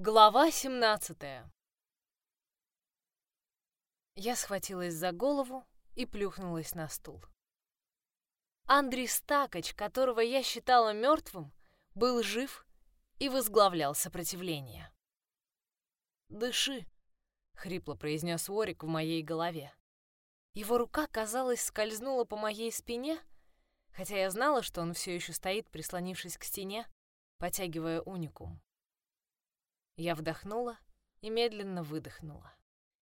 Глава 17 Я схватилась за голову и плюхнулась на стул. Андрей Стакач, которого я считала мертвым, был жив и возглавлял сопротивление. «Дыши», — хрипло произнес Орик в моей голове. Его рука, казалось, скользнула по моей спине, хотя я знала, что он все еще стоит, прислонившись к стене, потягивая уникум. Я вдохнула и медленно выдохнула,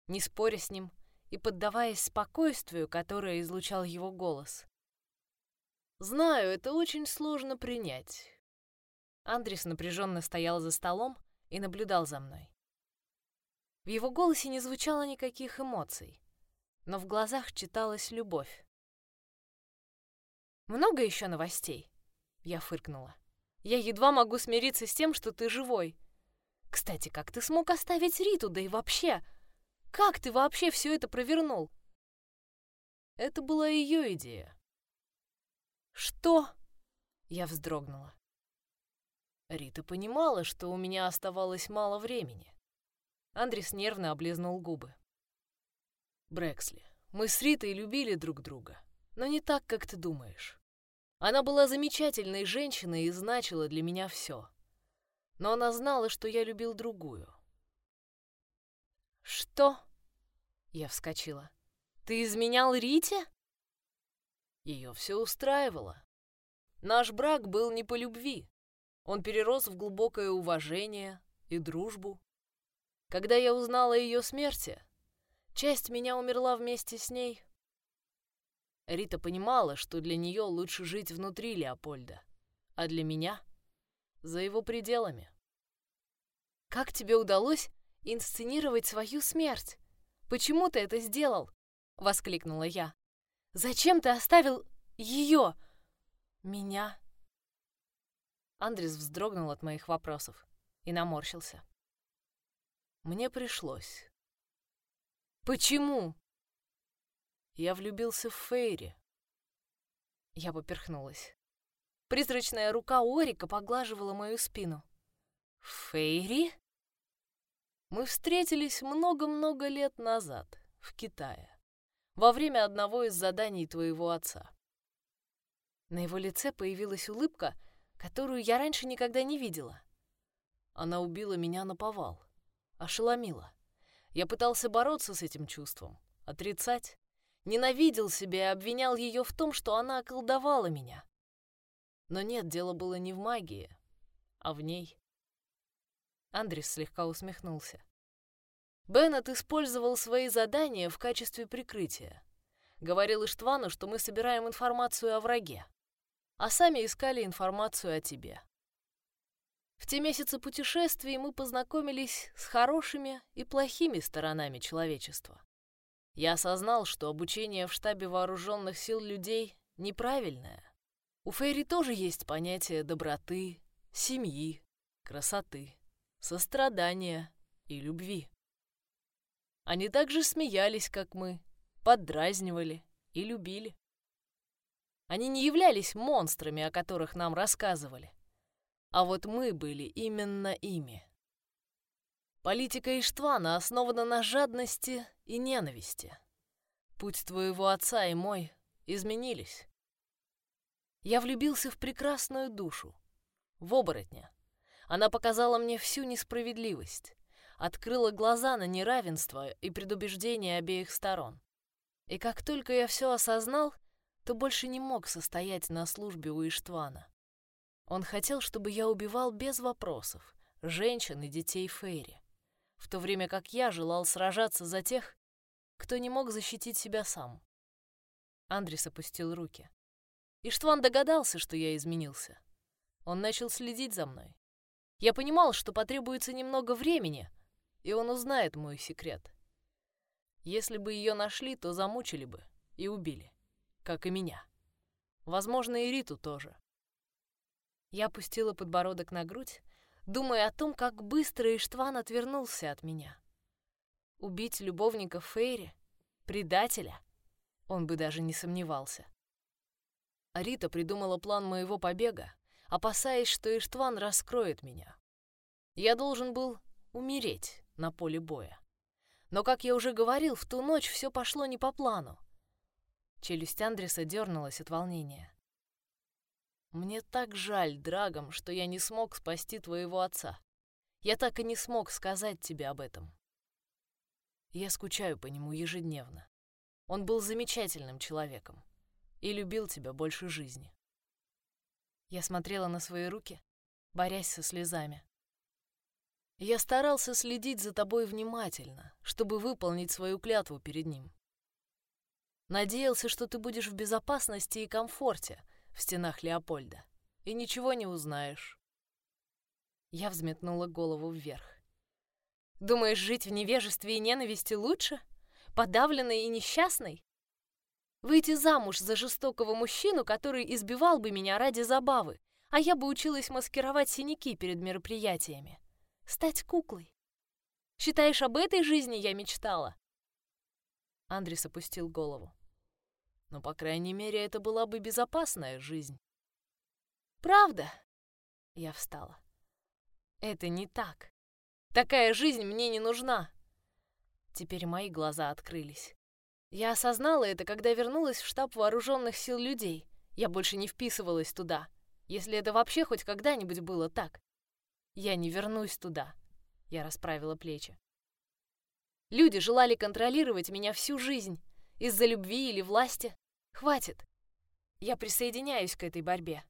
не споря с ним и поддаваясь спокойствию, которое излучал его голос. «Знаю, это очень сложно принять». Андрес напряженно стоял за столом и наблюдал за мной. В его голосе не звучало никаких эмоций, но в глазах читалась любовь. «Много еще новостей?» Я фыркнула. «Я едва могу смириться с тем, что ты живой. Кстати, как ты смог оставить Риту, да и вообще? Как ты вообще все это провернул? Это была ее идея. Что? Я вздрогнула. Рита понимала, что у меня оставалось мало времени. Андрес нервно облизнул губы. Брэксли, мы с Ритой любили друг друга, но не так, как ты думаешь. Она была замечательной женщиной и значила для меня все но она знала, что я любил другую. «Что?» Я вскочила. «Ты изменял Рите?» Ее все устраивало. Наш брак был не по любви. Он перерос в глубокое уважение и дружбу. Когда я узнала о ее смерти, часть меня умерла вместе с ней. Рита понимала, что для нее лучше жить внутри Леопольда, а для меня за его пределами. Как тебе удалось инсценировать свою смерть? Почему ты это сделал? воскликнула я. Зачем ты оставил ее? Меня? Андрес вздрогнул от моих вопросов и наморщился. Мне пришлось. Почему? Я влюбился в Фейри. Я поперхнулась. Призрачная рука Орика поглаживала мою спину. «Фейри?» Мы встретились много-много лет назад, в Китае, во время одного из заданий твоего отца. На его лице появилась улыбка, которую я раньше никогда не видела. Она убила меня на повал, ошеломила. Я пытался бороться с этим чувством, отрицать, ненавидел себя и обвинял ее в том, что она околдовала меня. Но нет, дело было не в магии, а в ней. Андрес слегка усмехнулся. Беннет использовал свои задания в качестве прикрытия. Говорил Иштвану, что мы собираем информацию о враге, а сами искали информацию о тебе. В те месяцы путешествий мы познакомились с хорошими и плохими сторонами человечества. Я осознал, что обучение в штабе вооруженных сил людей неправильное. У Фейри тоже есть понятие доброты, семьи, красоты, сострадания и любви. Они также смеялись, как мы, поддразнивали и любили. Они не являлись монстрами, о которых нам рассказывали. А вот мы были именно ими. Политика Иштвана основана на жадности и ненависти. Путь твоего отца и мой изменились. Я влюбился в прекрасную душу, в оборотня. Она показала мне всю несправедливость, открыла глаза на неравенство и предубеждение обеих сторон. И как только я все осознал, то больше не мог состоять на службе у Иштвана. Он хотел, чтобы я убивал без вопросов женщин и детей Фейри, в то время как я желал сражаться за тех, кто не мог защитить себя сам. Андрис опустил руки. Иштван догадался, что я изменился. Он начал следить за мной. Я понимал, что потребуется немного времени, и он узнает мой секрет. Если бы ее нашли, то замучили бы и убили, как и меня. Возможно, и Риту тоже. Я опустила подбородок на грудь, думая о том, как быстро Иштван отвернулся от меня. Убить любовника Фейри, предателя, он бы даже не сомневался. Рита придумала план моего побега, опасаясь, что Иштван раскроет меня. Я должен был умереть на поле боя. Но, как я уже говорил, в ту ночь все пошло не по плану. Челюсть Андреса дернулась от волнения. Мне так жаль, Драгом, что я не смог спасти твоего отца. Я так и не смог сказать тебе об этом. Я скучаю по нему ежедневно. Он был замечательным человеком и любил тебя больше жизни. Я смотрела на свои руки, борясь со слезами. Я старался следить за тобой внимательно, чтобы выполнить свою клятву перед ним. Надеялся, что ты будешь в безопасности и комфорте в стенах Леопольда, и ничего не узнаешь. Я взметнула голову вверх. Думаешь, жить в невежестве и ненависти лучше? Подавленной и несчастной? Выйти замуж за жестокого мужчину, который избивал бы меня ради забавы, а я бы училась маскировать синяки перед мероприятиями. Стать куклой. Считаешь, об этой жизни я мечтала? Андрес опустил голову. Но, по крайней мере, это была бы безопасная жизнь. Правда? Я встала. Это не так. Такая жизнь мне не нужна. Теперь мои глаза открылись. Я осознала это, когда вернулась в штаб вооруженных сил людей. Я больше не вписывалась туда, если это вообще хоть когда-нибудь было так. Я не вернусь туда. Я расправила плечи. Люди желали контролировать меня всю жизнь из-за любви или власти. Хватит. Я присоединяюсь к этой борьбе.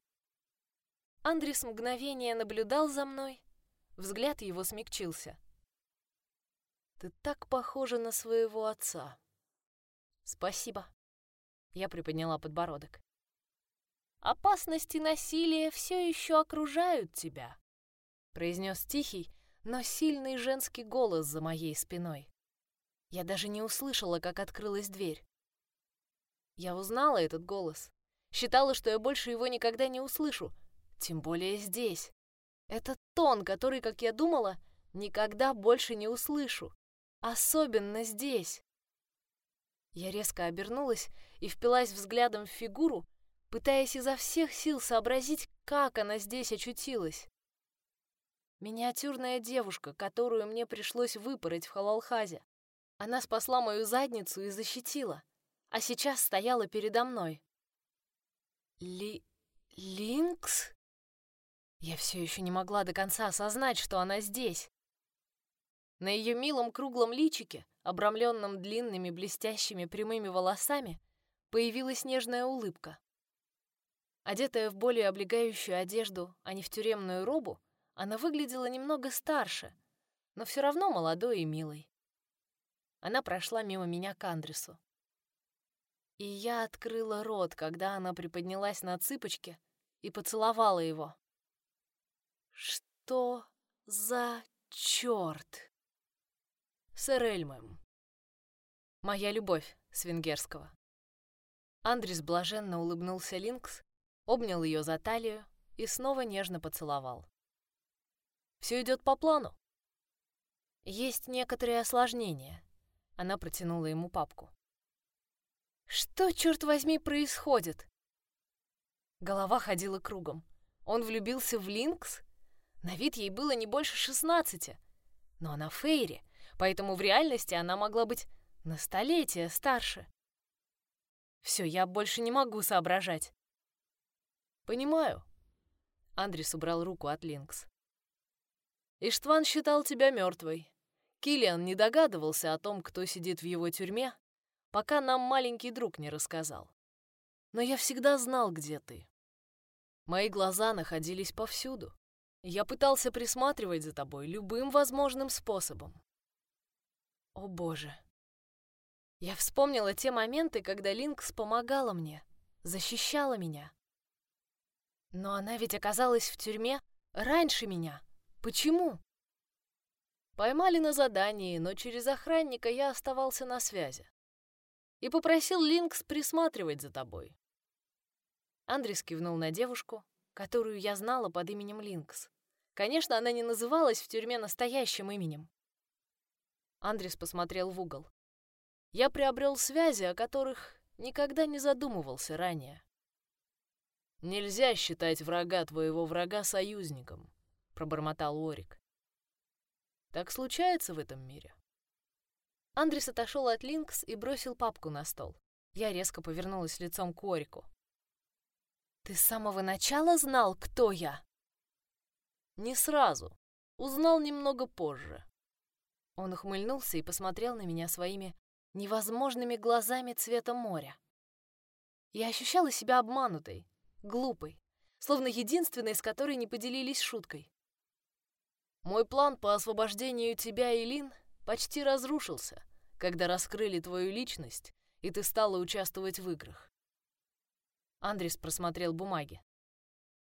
Андрес мгновение наблюдал за мной, Взгляд его смягчился. «Ты так похожа на своего отца». «Спасибо». Я приподняла подбородок. «Опасности насилия все еще окружают тебя», — произнес тихий, но сильный женский голос за моей спиной. Я даже не услышала, как открылась дверь. Я узнала этот голос. Считала, что я больше его никогда не услышу, тем более здесь. Это тон, который, как я думала, никогда больше не услышу. Особенно здесь. Я резко обернулась и впилась взглядом в фигуру, пытаясь изо всех сил сообразить, как она здесь очутилась. Миниатюрная девушка, которую мне пришлось выпороть в Халалхазе. Она спасла мою задницу и защитила, а сейчас стояла передо мной. Ли... Линкс? Я все еще не могла до конца осознать, что она здесь. На ее милом круглом личике, обрамленном длинными блестящими прямыми волосами, появилась нежная улыбка. Одетая в более облегающую одежду, а не в тюремную робу, она выглядела немного старше, но все равно молодой и милой. Она прошла мимо меня к Андресу. И я открыла рот, когда она приподнялась на цыпочки и поцеловала его. Что за черт? Сэр Эльмэм. Моя любовь с венгерского. Андрис блаженно улыбнулся Линкс, обнял ее за талию и снова нежно поцеловал. Все идет по плану. Есть некоторые осложнения. Она протянула ему папку. Что, черт возьми, происходит? Голова ходила кругом. Он влюбился в Линкс? На вид ей было не больше шестнадцати. Но она Фейри, поэтому в реальности она могла быть на столетие старше. Все, я больше не могу соображать. Понимаю. Андрис убрал руку от Линкс. Иштван считал тебя мертвой. Килиан не догадывался о том, кто сидит в его тюрьме, пока нам маленький друг не рассказал. Но я всегда знал, где ты. Мои глаза находились повсюду. Я пытался присматривать за тобой любым возможным способом. О боже. Я вспомнила те моменты, когда Линкс помогала мне, защищала меня. Но она ведь оказалась в тюрьме раньше меня. Почему? Поймали на задании, но через охранника я оставался на связи. И попросил Линкс присматривать за тобой. Андрес кивнул на девушку, которую я знала под именем Линкс. Конечно, она не называлась в тюрьме настоящим именем. Андрес посмотрел в угол. Я приобрел связи, о которых никогда не задумывался ранее. «Нельзя считать врага твоего врага союзником», — пробормотал Орик. Так случается в этом мире. Андрес отошел от Линкс и бросил папку на стол. Я резко повернулась лицом к Орику. «Ты с самого начала знал, кто я?» «Не сразу. Узнал немного позже». Он ухмыльнулся и посмотрел на меня своими невозможными глазами цвета моря. Я ощущала себя обманутой, глупой, словно единственной, с которой не поделились шуткой. Мой план по освобождению тебя и Лин почти разрушился, когда раскрыли твою личность, и ты стала участвовать в играх. Андрис просмотрел бумаги.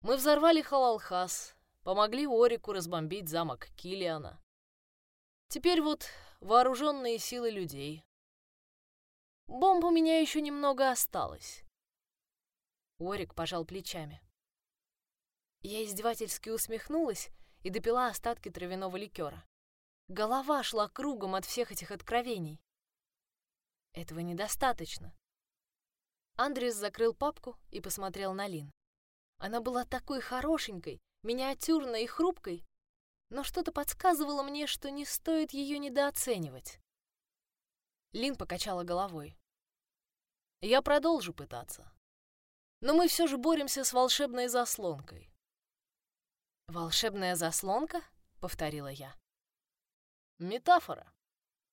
Мы взорвали Халалхас, помогли Орику разбомбить замок Килиана. Теперь вот вооруженные силы людей. Бомб у меня еще немного осталось. Орик пожал плечами. Я издевательски усмехнулась и допила остатки травяного ликера. Голова шла кругом от всех этих откровений. Этого недостаточно. Андрес закрыл папку и посмотрел на Лин. Она была такой хорошенькой, миниатюрной и хрупкой, но что-то подсказывало мне, что не стоит ее недооценивать. Лин покачала головой. «Я продолжу пытаться. Но мы все же боремся с волшебной заслонкой». «Волшебная заслонка?» — повторила я. «Метафора».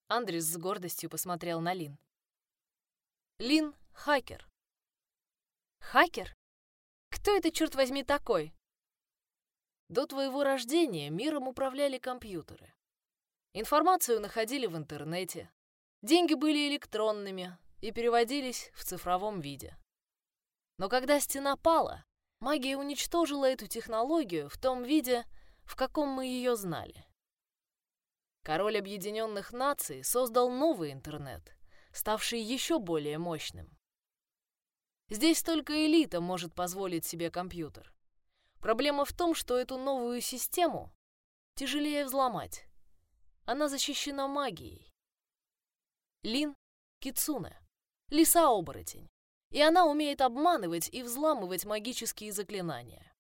Андрес с гордостью посмотрел на Лин. «Лин — хакер». «Хакер? Кто это, черт возьми, такой?» До твоего рождения миром управляли компьютеры. Информацию находили в интернете. Деньги были электронными и переводились в цифровом виде. Но когда стена пала, магия уничтожила эту технологию в том виде, в каком мы ее знали. Король Объединенных Наций создал новый интернет, ставший еще более мощным. Здесь только элита может позволить себе компьютер. Проблема в том, что эту новую систему тяжелее взломать. Она защищена магией. Лин — Кицуне, лиса-оборотень, и она умеет обманывать и взламывать магические заклинания.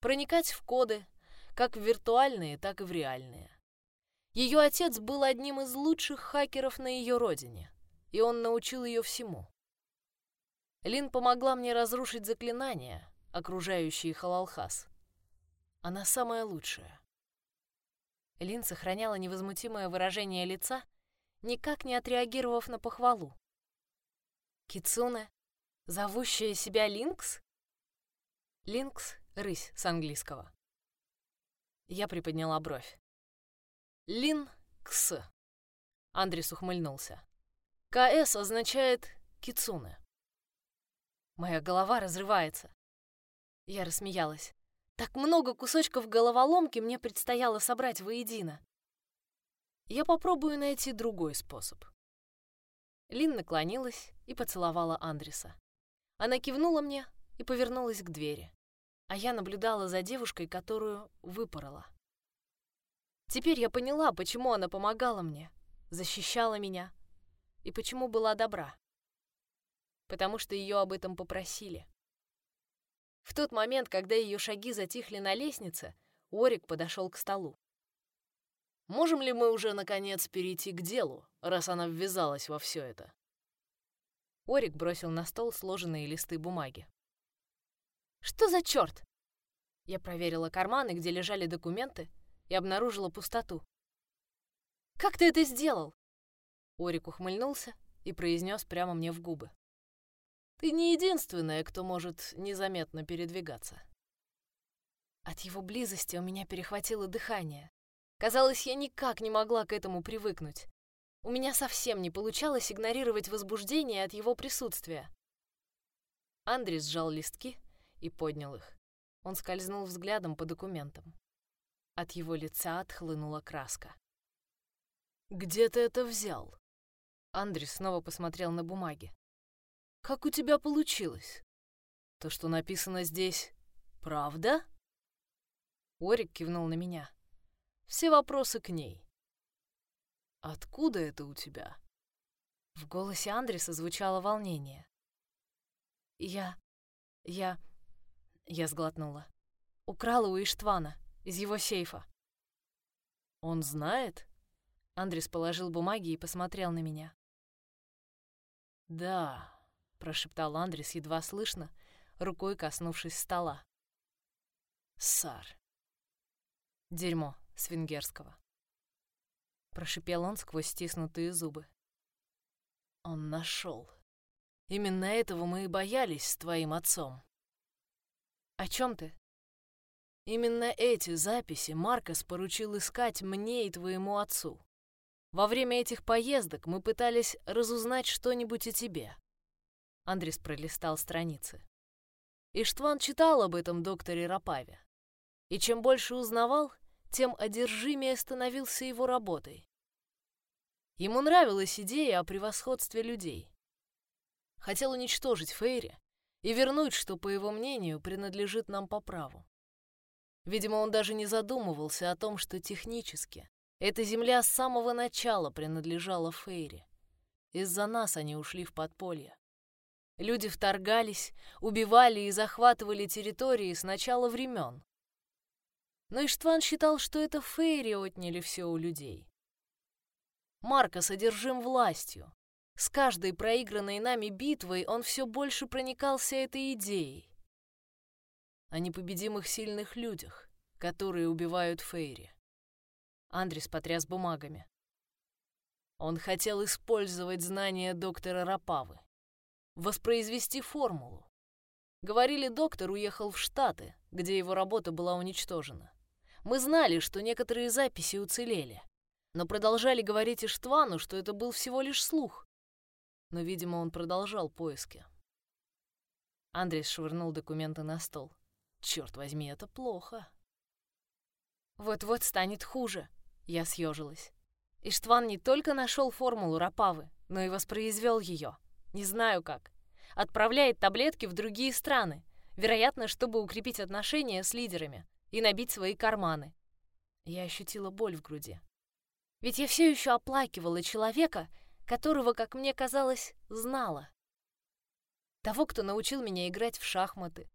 Проникать в коды, как в виртуальные, так и в реальные. Ее отец был одним из лучших хакеров на ее родине, и он научил ее всему. Лин помогла мне разрушить заклинания, окружающие Халалхас. Она самая лучшая. Лин сохраняла невозмутимое выражение лица, никак не отреагировав на похвалу. Кицуне, зовущая себя Линкс? Линкс — рысь с английского. Я приподняла бровь. Линкс. Андрес ухмыльнулся. КС означает Кицуне. Моя голова разрывается. Я рассмеялась. Так много кусочков головоломки мне предстояло собрать воедино. Я попробую найти другой способ. Лин наклонилась и поцеловала Андреса. Она кивнула мне и повернулась к двери, а я наблюдала за девушкой, которую выпорола. Теперь я поняла, почему она помогала мне, защищала меня и почему была добра. Потому что ее об этом попросили. В тот момент, когда ее шаги затихли на лестнице, Орик подошел к столу. «Можем ли мы уже, наконец, перейти к делу, раз она ввязалась во все это?» Орик бросил на стол сложенные листы бумаги. «Что за черт?» Я проверила карманы, где лежали документы, и обнаружила пустоту. «Как ты это сделал?» Орик ухмыльнулся и произнес прямо мне в губы. Ты не единственная, кто может незаметно передвигаться. От его близости у меня перехватило дыхание. Казалось, я никак не могла к этому привыкнуть. У меня совсем не получалось игнорировать возбуждение от его присутствия. Андрей сжал листки и поднял их. Он скользнул взглядом по документам. От его лица отхлынула краска. «Где ты это взял?» Андрей снова посмотрел на бумаги. Как у тебя получилось? То, что написано здесь, правда? Орик кивнул на меня. Все вопросы к ней. Откуда это у тебя? В голосе Андреса звучало волнение. Я... я... Я сглотнула. Украла у Иштвана, из его сейфа. Он знает? Андрес положил бумаги и посмотрел на меня. Да, прошептал Андрес едва слышно, рукой коснувшись стола. Сар. Дерьмо с венгерского. Прошипел он сквозь стиснутые зубы. Он нашел. Именно этого мы и боялись с твоим отцом. О чем ты? Именно эти записи Маркос поручил искать мне и твоему отцу. Во время этих поездок мы пытались разузнать что-нибудь о тебе. Андрис пролистал страницы. Иштван читал об этом докторе Рапаве. И чем больше узнавал, тем одержимее становился его работой. Ему нравилась идея о превосходстве людей. Хотел уничтожить Фейри и вернуть, что, по его мнению, принадлежит нам по праву. Видимо, он даже не задумывался о том, что технически эта земля с самого начала принадлежала Фейри. Из-за нас они ушли в подполье. Люди вторгались, убивали и захватывали территории с начала времен. Но Иштван считал, что это Фейри отняли все у людей. Марко содержим властью. С каждой проигранной нами битвой он все больше проникался этой идеей о непобедимых сильных людях, которые убивают Фейри. Андрис потряс бумагами. Он хотел использовать знания доктора Рапавы, воспроизвести формулу. Говорили, доктор уехал в Штаты, где его работа была уничтожена. Мы знали, что некоторые записи уцелели, но продолжали говорить Иштвану, что это был всего лишь слух. Но, видимо, он продолжал поиски. Андрес швырнул документы на стол. Черт возьми, это плохо. Вот-вот станет хуже. Я съежилась. Иштван не только нашел формулу Рапавы, но и воспроизвел ее. Не знаю как. Отправляет таблетки в другие страны, вероятно, чтобы укрепить отношения с лидерами и набить свои карманы. Я ощутила боль в груди. Ведь я все еще оплакивала человека, которого, как мне казалось, знала. Того, кто научил меня играть в шахматы,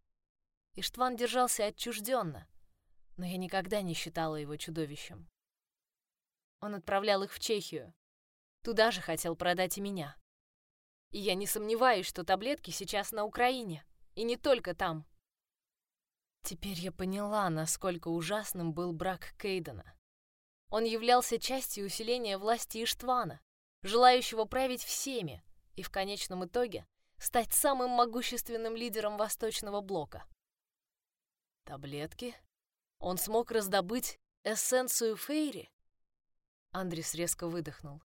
Иштван держался отчужденно, но я никогда не считала его чудовищем. Он отправлял их в Чехию. Туда же хотел продать и меня. И я не сомневаюсь, что таблетки сейчас на Украине, и не только там. Теперь я поняла, насколько ужасным был брак Кейдена. Он являлся частью усиления власти Иштвана, желающего править всеми и в конечном итоге стать самым могущественным лидером Восточного блока. Таблетки? Он смог раздобыть эссенцию Фейри? Андрис резко выдохнул.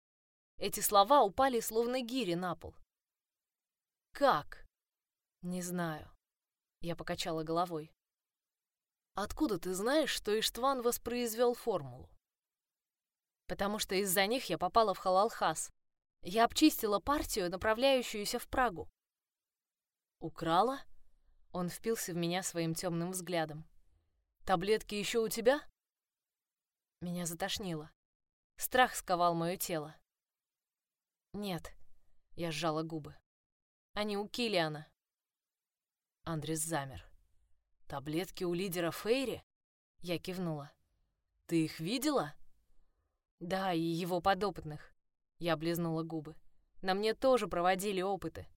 Эти слова упали словно гири на пол. Как? Не знаю. Я покачала головой. Откуда ты знаешь, что Иштван воспроизвел формулу? Потому что из-за них я попала в Халалхас. Я обчистила партию, направляющуюся в Прагу. Украла? Он впился в меня своим темным взглядом. «Таблетки еще у тебя?» Меня затошнило. Страх сковал мое тело. «Нет», — я сжала губы. «Они у Килиана». Андрес замер. «Таблетки у лидера Фейри?» Я кивнула. «Ты их видела?» «Да, и его подопытных». Я облизнула губы. «На мне тоже проводили опыты.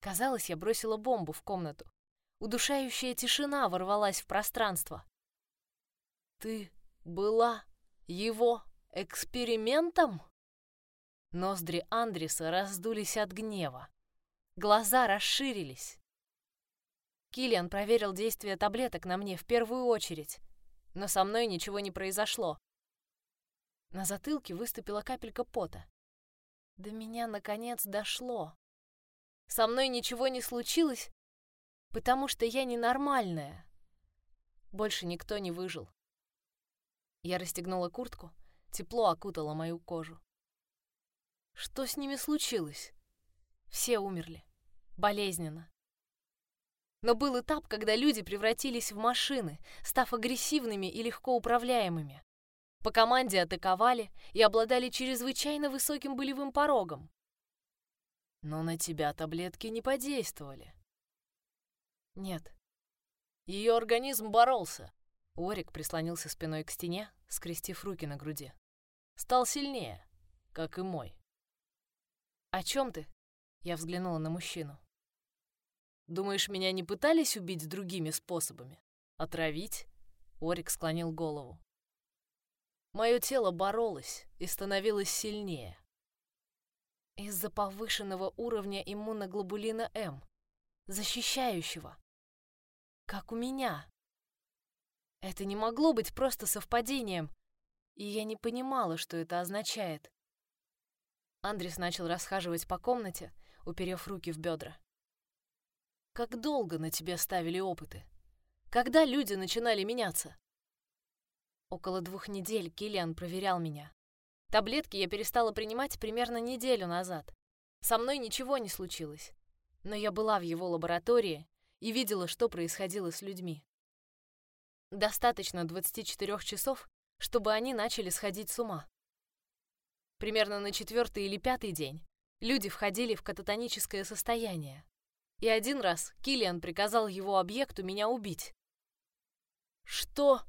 Казалось, я бросила бомбу в комнату. Удушающая тишина ворвалась в пространство. «Ты была его экспериментом?» Ноздри Андреса раздулись от гнева. Глаза расширились. Киллиан проверил действие таблеток на мне в первую очередь, но со мной ничего не произошло. На затылке выступила капелька пота. До меня наконец дошло. Со мной ничего не случилось, потому что я ненормальная. Больше никто не выжил. Я расстегнула куртку, тепло окутало мою кожу. Что с ними случилось? Все умерли. Болезненно. Но был этап, когда люди превратились в машины, став агрессивными и легко управляемыми. По команде атаковали и обладали чрезвычайно высоким болевым порогом. Но на тебя таблетки не подействовали. Нет. Ее организм боролся. Орик прислонился спиной к стене, скрестив руки на груди. «Стал сильнее, как и мой». «О чем ты?» Я взглянула на мужчину. «Думаешь, меня не пытались убить другими способами? Отравить?» Орик склонил голову. Мое тело боролось и становилось сильнее. Из-за повышенного уровня иммуноглобулина М, защищающего. Как у меня. Это не могло быть просто совпадением, и я не понимала, что это означает. Андрес начал расхаживать по комнате, уперев руки в бедра. «Как долго на тебя ставили опыты? Когда люди начинали меняться?» Около двух недель Киллиан проверял меня. Таблетки я перестала принимать примерно неделю назад. Со мной ничего не случилось. Но я была в его лаборатории и видела, что происходило с людьми. Достаточно 24 часов, чтобы они начали сходить с ума. Примерно на четвертый или пятый день люди входили в кататоническое состояние. И один раз Киллиан приказал его объекту меня убить. «Что?»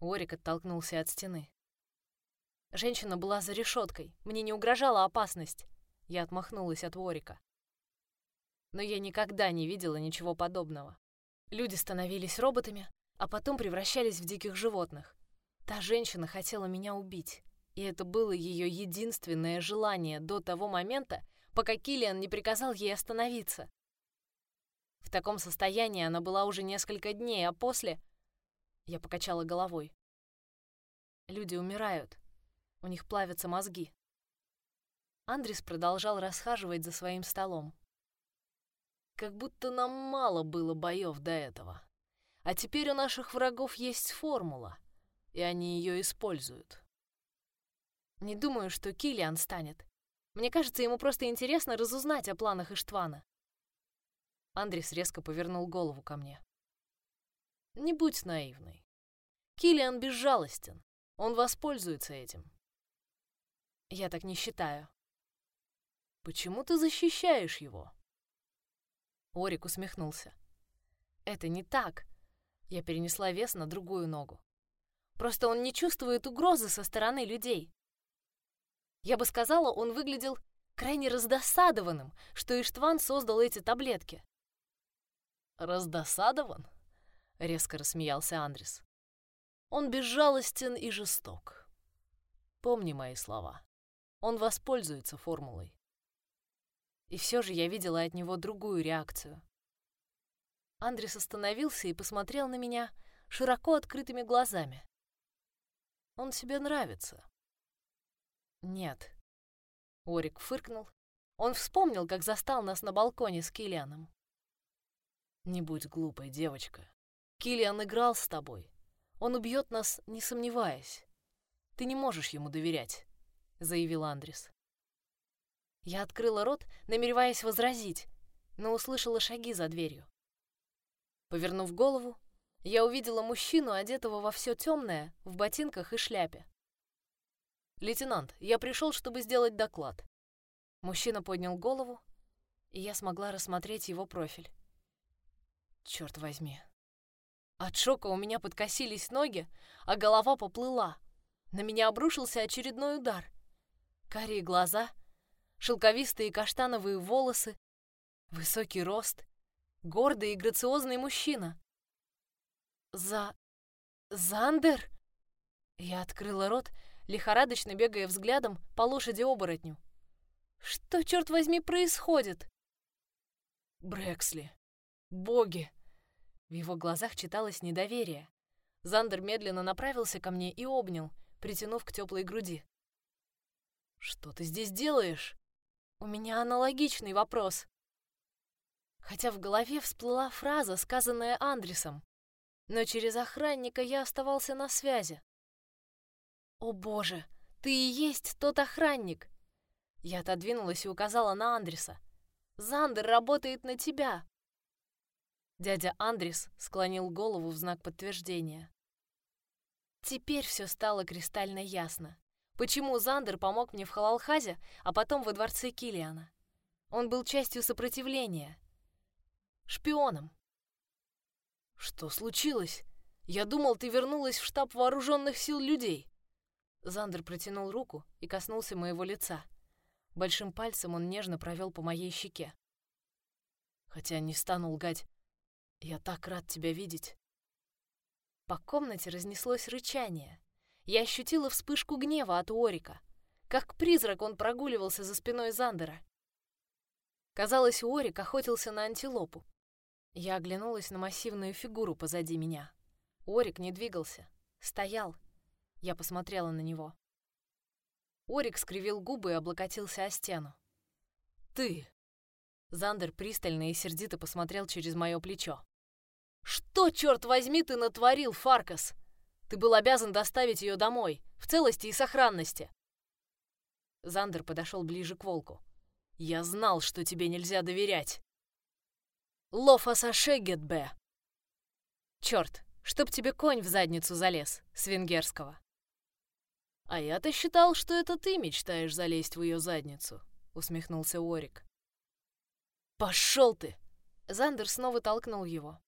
Орик оттолкнулся от стены. Женщина была за решеткой, мне не угрожала опасность. Я отмахнулась от Орика. Но я никогда не видела ничего подобного. Люди становились роботами, а потом превращались в диких животных. Та женщина хотела меня убить, и это было ее единственное желание до того момента, пока Киллиан не приказал ей остановиться. В таком состоянии она была уже несколько дней, а после... Я покачала головой. Люди умирают. У них плавятся мозги. Андрис продолжал расхаживать за своим столом. Как будто нам мало было боев до этого. А теперь у наших врагов есть формула, и они ее используют. Не думаю, что Килиан станет. Мне кажется, ему просто интересно разузнать о планах Иштвана. Андрис резко повернул голову ко мне. Не будь наивной. Килиан безжалостен. Он воспользуется этим. Я так не считаю. Почему ты защищаешь его? Орик усмехнулся. Это не так. Я перенесла вес на другую ногу. Просто он не чувствует угрозы со стороны людей. Я бы сказала, он выглядел крайне раздосадованным, что Иштван создал эти таблетки. «Раздосадован?» — резко рассмеялся Андрес. «Он безжалостен и жесток. Помни мои слова. Он воспользуется формулой». И все же я видела от него другую реакцию. Андрес остановился и посмотрел на меня широко открытыми глазами. «Он тебе нравится?» «Нет». Орик фыркнул. Он вспомнил, как застал нас на балконе с Килианом. «Не будь глупой, девочка. Килиан играл с тобой. Он убьет нас, не сомневаясь. Ты не можешь ему доверять», — заявил Андрес. Я открыла рот, намереваясь возразить, но услышала шаги за дверью. Повернув голову, я увидела мужчину, одетого во все темное, в ботинках и шляпе. «Лейтенант, я пришел, чтобы сделать доклад». Мужчина поднял голову, и я смогла рассмотреть его профиль. Черт возьми. От шока у меня подкосились ноги, а голова поплыла. На меня обрушился очередной удар. Карие глаза, шелковистые каштановые волосы, высокий рост, гордый и грациозный мужчина. «За... Зандер?» Я открыла рот, лихорадочно бегая взглядом по лошади-оборотню. «Что, черт возьми, происходит?» «Брэксли! Боги!» В его глазах читалось недоверие. Зандер медленно направился ко мне и обнял, притянув к теплой груди. «Что ты здесь делаешь?» «У меня аналогичный вопрос», хотя в голове всплыла фраза, сказанная Андресом. Но через охранника я оставался на связи. «О боже, ты и есть тот охранник!» Я отодвинулась и указала на Андреса. «Зандер работает на тебя!» Дядя Андрес склонил голову в знак подтверждения. Теперь все стало кристально ясно. Почему Зандер помог мне в Халалхазе, а потом во дворце Килиана? Он был частью сопротивления, шпионом. «Что случилось?» Я думал, ты вернулась в штаб вооруженных сил людей. Зандер протянул руку и коснулся моего лица. Большим пальцем он нежно провел по моей щеке. Хотя не стану лгать, я так рад тебя видеть. По комнате разнеслось рычание. Я ощутила вспышку гнева от Орика. Как призрак он прогуливался за спиной Зандера. Казалось, Орик охотился на антилопу. Я оглянулась на массивную фигуру позади меня. Орик не двигался, стоял. Я посмотрела на него. Орик скривил губы и облокотился о стену. «Ты!» Зандер пристально и сердито посмотрел через мое плечо. «Что, черт возьми, ты натворил, Фаркас? Ты был обязан доставить ее домой, в целости и сохранности!» Зандер подошел ближе к волку. «Я знал, что тебе нельзя доверять!» «Лофаса Шегетбе!» «Черт, чтоб тебе конь в задницу залез, с венгерского!» «А я-то считал, что это ты мечтаешь залезть в ее задницу», — усмехнулся Орик. «Пошел ты!» Зандер снова толкнул его.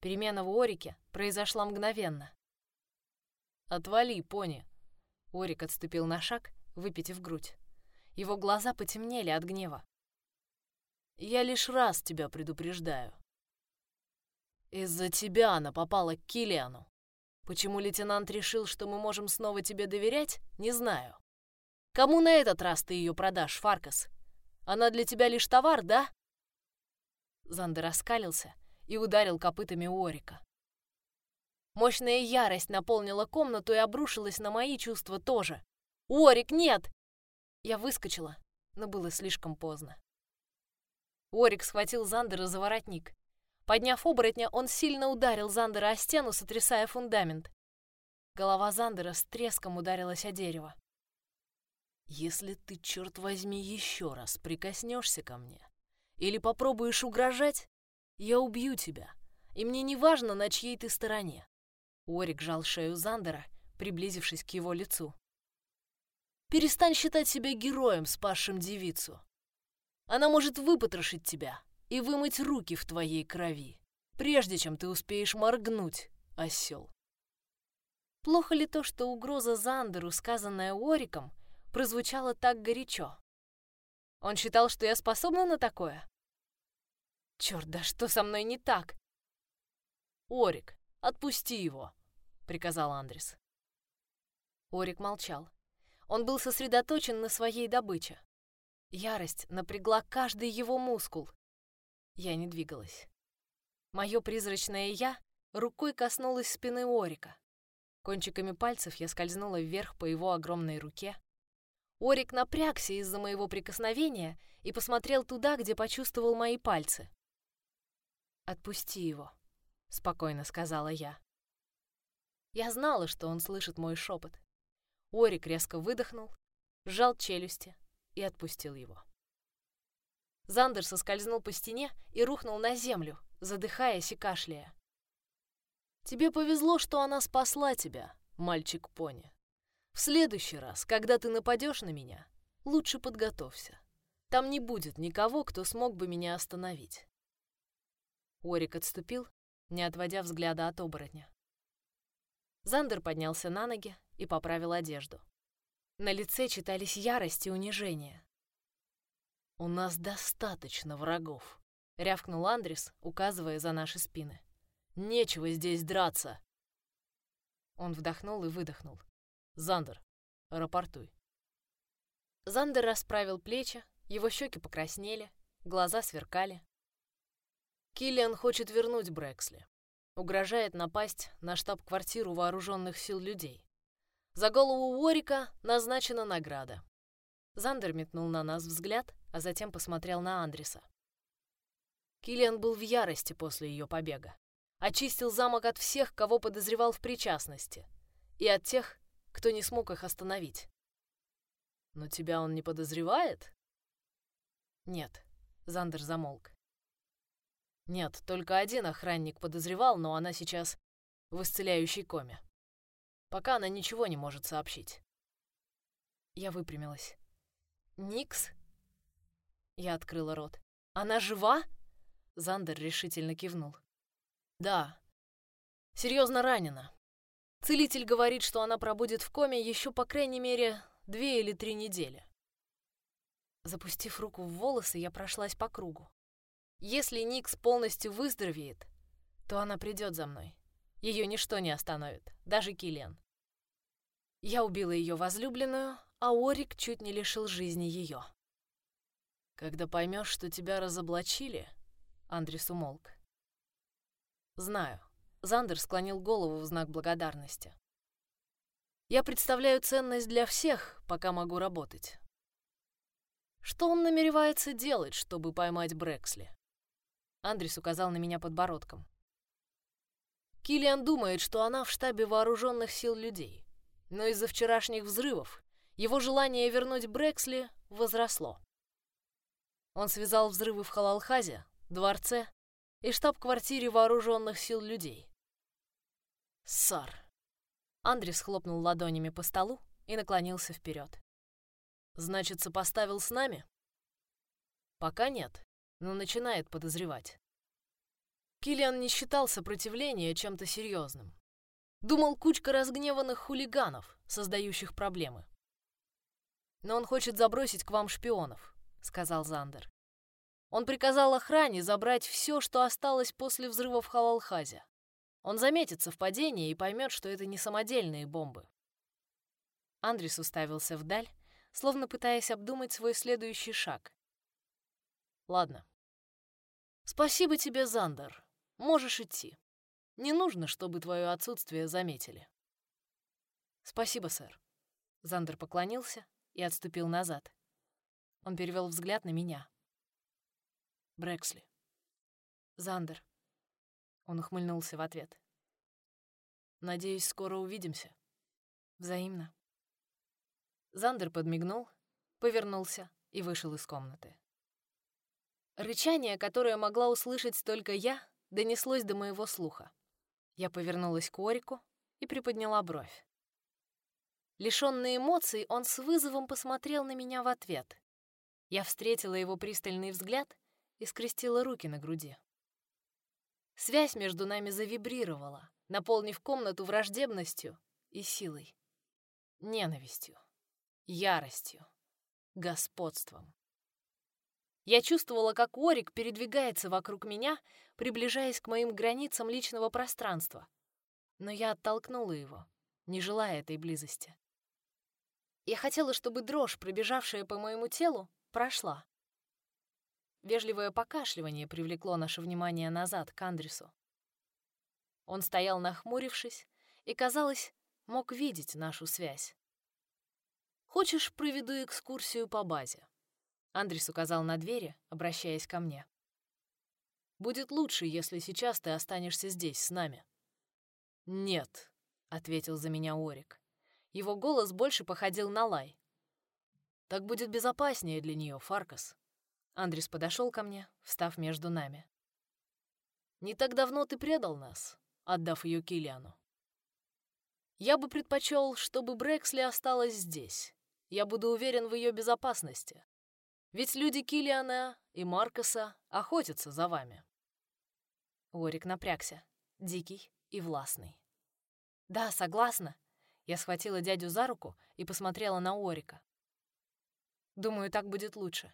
Перемена в Орике произошла мгновенно. «Отвали, пони!» Орик отступил на шаг, выпитив грудь. Его глаза потемнели от гнева. «Я лишь раз тебя предупреждаю. Из-за тебя она попала к Килиану. Почему лейтенант решил, что мы можем снова тебе доверять, не знаю. Кому на этот раз ты ее продашь, Фаркас? Она для тебя лишь товар, да?» Зандер раскалился и ударил копытами Орика. Мощная ярость наполнила комнату и обрушилась на мои чувства тоже. «Орик, нет!» Я выскочила, но было слишком поздно. Орик схватил Зандера за воротник. Подняв оборотня, он сильно ударил Зандера о стену, сотрясая фундамент. Голова Зандера с треском ударилась о дерево. «Если ты, черт возьми, еще раз прикоснешься ко мне или попробуешь угрожать, я убью тебя, и мне не важно, на чьей ты стороне. Орик жал шею Зандера, приблизившись к его лицу. Перестань считать себя героем, спасшим девицу. Она может выпотрошить тебя и вымыть руки в твоей крови, прежде чем ты успеешь моргнуть, осел. Плохо ли то, что угроза Зандеру, сказанная Ориком, прозвучала так горячо? Он считал, что я способна на такое? Черт, да что со мной не так? Орик, отпусти его, приказал Андрес. Орик молчал. Он был сосредоточен на своей добыче. Ярость напрягла каждый его мускул. Я не двигалась. Мое призрачное «я» рукой коснулась спины Орика. Кончиками пальцев я скользнула вверх по его огромной руке. Орик напрягся из-за моего прикосновения и посмотрел туда, где почувствовал мои пальцы. «Отпусти его», — спокойно сказала я. Я знала, что он слышит мой шепот. Орик резко выдохнул, сжал челюсти и отпустил его. Зандер соскользнул по стене и рухнул на землю, задыхаясь и кашляя. «Тебе повезло, что она спасла тебя, мальчик-пони. В следующий раз, когда ты нападешь на меня, лучше подготовься. Там не будет никого, кто смог бы меня остановить. Орик отступил, не отводя взгляда от оборотня. Зандер поднялся на ноги и поправил одежду. На лице читались ярость и унижение. «У нас достаточно врагов», — рявкнул Андрес, указывая за наши спины. «Нечего здесь драться!» Он вдохнул и выдохнул. «Зандер, рапортуй». Зандер расправил плечи, его щеки покраснели, глаза сверкали. Киллиан хочет вернуть Брэксли. Угрожает напасть на штаб-квартиру вооруженных сил людей. За голову Уорика назначена награда. Зандер метнул на нас взгляд, а затем посмотрел на Андреса. Киллиан был в ярости после ее побега. Очистил замок от всех, кого подозревал в причастности, и от тех, кто не смог их остановить. «Но тебя он не подозревает?» «Нет», — Зандер замолк. Нет, только один охранник подозревал, но она сейчас в исцеляющей коме. Пока она ничего не может сообщить. Я выпрямилась. «Никс?» Я открыла рот. «Она жива?» Зандер решительно кивнул. «Да. Серьезно ранена. Целитель говорит, что она пробудет в коме еще по крайней мере две или три недели. Запустив руку в волосы, я прошлась по кругу. Если Никс полностью выздоровеет, то она придет за мной. Ее ничто не остановит, даже Киллиан. Я убила ее возлюбленную, а Орик чуть не лишил жизни ее. Когда поймешь, что тебя разоблачили, Андрис умолк. Знаю. Зандер склонил голову в знак благодарности. Я представляю ценность для всех, пока могу работать. Что он намеревается делать, чтобы поймать Брэксли? Андрис указал на меня подбородком. Киллиан думает, что она в штабе вооруженных сил людей. Но из-за вчерашних взрывов его желание вернуть Брэксли возросло. Он связал взрывы в Халалхазе, дворце и штаб-квартире вооруженных сил людей. Сар. Андрес хлопнул ладонями по столу и наклонился вперед. Значит, сопоставил с нами? Пока нет, но начинает подозревать. Киллиан не считал сопротивление чем-то серьезным. Думал, кучка разгневанных хулиганов, создающих проблемы. Но он хочет забросить к вам шпионов, сказал Зандер. Он приказал охране забрать все, что осталось после взрыва в Халалхазе. Он заметит совпадение и поймет, что это не самодельные бомбы. Андрис уставился вдаль, словно пытаясь обдумать свой следующий шаг. Ладно. Спасибо тебе, Зандер. Можешь идти. Не нужно, чтобы твое отсутствие заметили. Спасибо, сэр. Зандер поклонился и отступил назад. Он перевел взгляд на меня. Брэксли. Зандер. Он ухмыльнулся в ответ. Надеюсь, скоро увидимся. Взаимно. Зандер подмигнул, повернулся и вышел из комнаты. Рычание, которое могла услышать только я, донеслось до моего слуха. Я повернулась к Орику и приподняла бровь. Лишённый эмоций, он с вызовом посмотрел на меня в ответ. Я встретила его пристальный взгляд и скрестила руки на груди. Связь между нами завибрировала, наполнив комнату враждебностью и силой, ненавистью, яростью, господством. Я чувствовала, как Орик передвигается вокруг меня, приближаясь к моим границам личного пространства. Но я оттолкнула его, не желая этой близости. Я хотела, чтобы дрожь, пробежавшая по моему телу, прошла. Вежливое покашливание привлекло наше внимание назад к Андресу. Он стоял нахмурившись и, казалось, мог видеть нашу связь. «Хочешь, проведу экскурсию по базе?» Андрес указал на двери, обращаясь ко мне. «Будет лучше, если сейчас ты останешься здесь с нами». «Нет», — ответил за меня Орик. Его голос больше походил на лай. «Так будет безопаснее для нее, Фаркас». Андрис подошел ко мне, встав между нами. «Не так давно ты предал нас, отдав ее Килиану. Я бы предпочел, чтобы Брэксли осталась здесь. Я буду уверен в ее безопасности. Ведь люди Килиана и Маркоса охотятся за вами». Орик напрягся, дикий и властный. «Да, согласна». Я схватила дядю за руку и посмотрела на Орика. «Думаю, так будет лучше.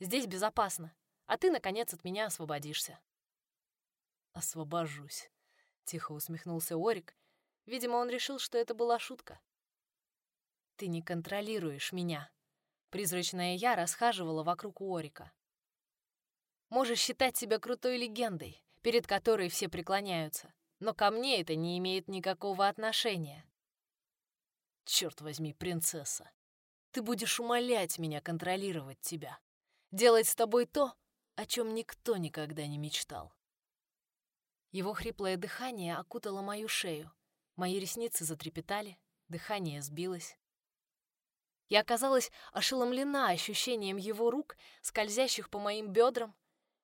Здесь безопасно, а ты, наконец, от меня освободишься». «Освобожусь», — тихо усмехнулся Орик. Видимо, он решил, что это была шутка. «Ты не контролируешь меня». Призрачная я расхаживала вокруг Орика. «Можешь считать себя крутой легендой, перед которой все преклоняются, но ко мне это не имеет никакого отношения». «Черт возьми, принцесса, ты будешь умолять меня контролировать тебя делать с тобой то, о чем никто никогда не мечтал. Его хриплое дыхание окутало мою шею. Мои ресницы затрепетали, дыхание сбилось. Я оказалась ошеломлена ощущением его рук, скользящих по моим бедрам,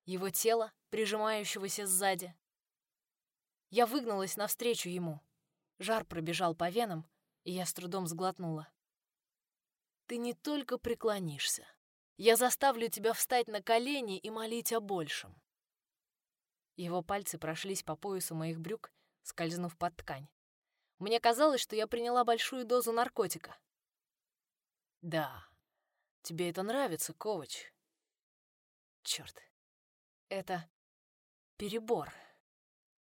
его тела, прижимающегося сзади. Я выгнулась навстречу ему. Жар пробежал по венам, я с трудом сглотнула. «Ты не только преклонишься, я заставлю тебя встать на колени и молить о большем. Его пальцы прошлись по поясу моих брюк, скользнув под ткань. Мне казалось, что я приняла большую дозу наркотика. «Да, тебе это нравится, Ковач?» Черт, это перебор.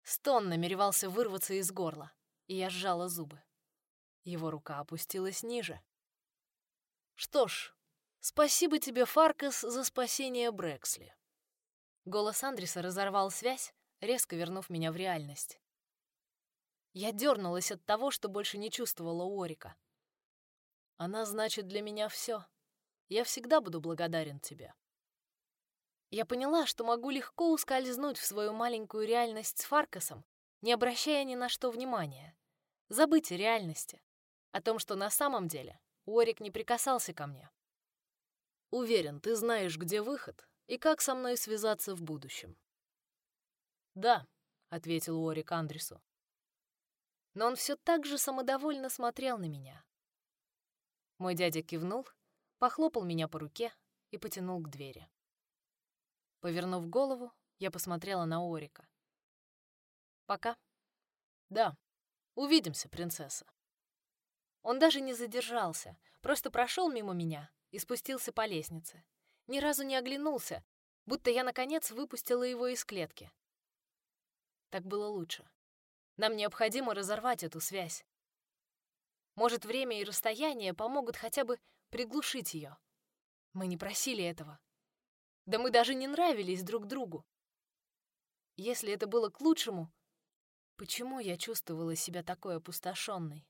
Стон намеревался вырваться из горла, и я сжала зубы. Его рука опустилась ниже. «Что ж, спасибо тебе, Фаркас, за спасение Брэксли». Голос Андреса разорвал связь, резко вернув меня в реальность. Я дернулась от того, что больше не чувствовала Уорика. Она значит для меня все. Я всегда буду благодарен тебе. Я поняла, что могу легко ускользнуть в свою маленькую реальность с Фаркасом, не обращая ни на что внимания. Забыть о реальности, о том, что на самом деле Уорик не прикасался ко мне. Уверен, ты знаешь, где выход и как со мной связаться в будущем. «Да», — ответил Уорик Андресу. Но он все так же самодовольно смотрел на меня. Мой дядя кивнул, похлопал меня по руке и потянул к двери. Повернув голову, я посмотрела на Орика. «Пока». «Да, увидимся, принцесса». Он даже не задержался, просто прошел мимо меня и спустился по лестнице. Ни разу не оглянулся, будто я, наконец, выпустила его из клетки. Так было лучше. Нам необходимо разорвать эту связь. Может, время и расстояние помогут хотя бы приглушить ее. Мы не просили этого. Да мы даже не нравились друг другу. Если это было к лучшему, почему я чувствовала себя такой опустошенной?